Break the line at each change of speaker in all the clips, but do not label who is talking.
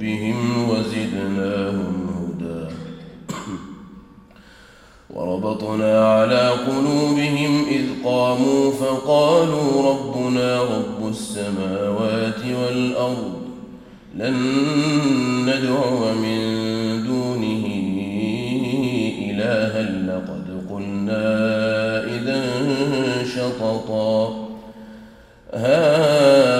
بربهم وزدناهم هدى. وربطنا على قلوبهم إذ قاموا فقالوا ربنا رب السماوات والأرض لن ندعو من دونه إلها لقد قلنا إذا شططا. هؤلاء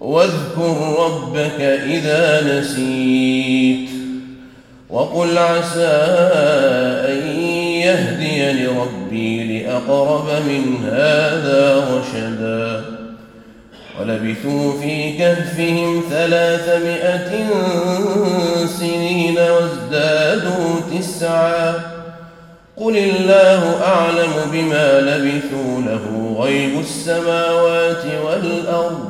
واذكر ربك إذا نسيت وقل عسى أن يهدي لربي لأقرب من هذا رشدا ولبثوا في كهفهم ثلاثمائة سنين وازدادوا تسعا قل الله أعلم بما لبثوا له غيب السماوات والأرض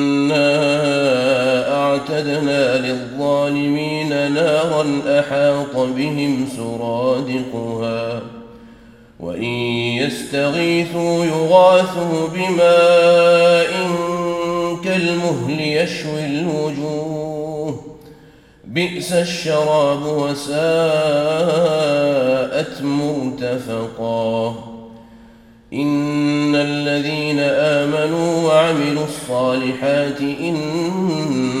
أعتدنا للظالمين نارا أحاط بهم سرادقها. وإن يستغيثوا يغاثوا بماء كالمهل يشوي الوجوه. بئس الشراب وساءت مرتفقا. إن الذين آمنوا وعملوا الصالحات إنا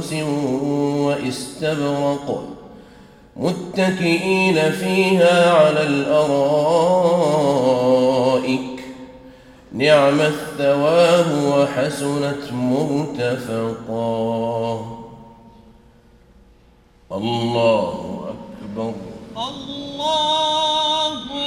سندس واستبرق متكئين فيها على الأرائك. نعم الثواب وحسنت مرتفقا. الله أكبر.
الله